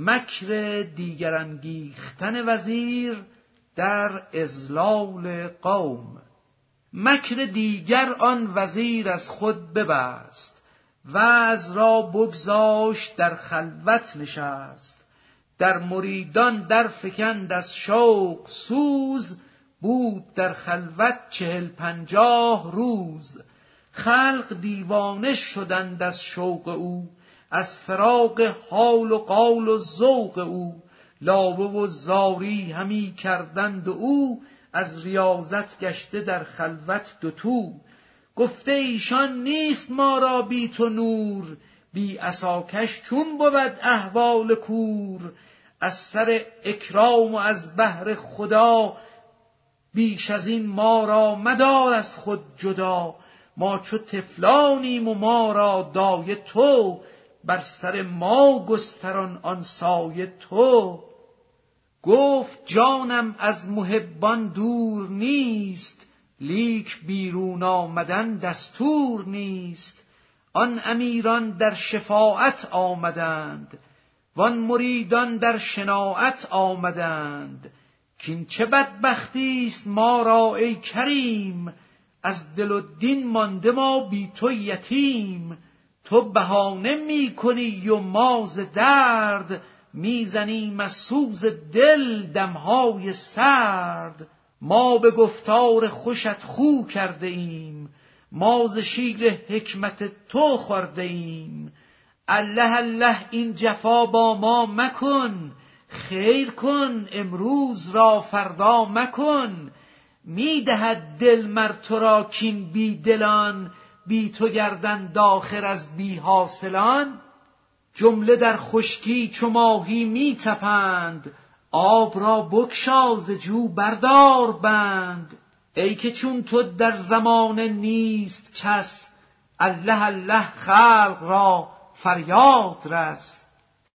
مکر دیگر انگیختن وزیر در ازلال قوم. مکر دیگر آن وزیر از خود ببست و از را بگذاشت در خلوت نشست. در مریدان در فکند از شوق سوز بود در خلوت چهل پنجاه روز. خلق دیوانه شدند از شوق او از فراق حال و قال و ذوق او لابه و زاری همی کردند او از ریاضت گشته در خلوت دوتو گفته ایشان نیست ما را بی تو نور بی عصاکش چون بود احوال کور. از سر اکرام و از بهر خدا بیش از این ما را مدار از خود جدا. ما چو تفلانیم و ما را دایه تو بر سر ما گستران آن سایه تو. گفت جانم از محبان دور نیست لیک بیرون آمدن دستور نیست. آن امیران در شفاعت آمدند وان مریدان در شناعت آمدند. کین چه بدبختی است ما را ای کریم؟ از دل و دین مانده ما بی تو یتیم. تو بهانه می کنی و ماز درد می‌زنیم از سوز دل دمهای سرد. ما به گفتار خوشت خو کرده ایم ما ز شیر حکمت تو خورده ایم. الله الله این جفا با ما مکن خیر کن امروز را فردا مکن. می‌دهد دل مر تو را کین بی دلان بی تو گردن داخر از بی حاصلان جمله در خشکی چو ماهی می تپند. آب را بگشا ز جو بردار بند. ای که چون تو در زمان نیست کس الله الله خلق را فریاد رس.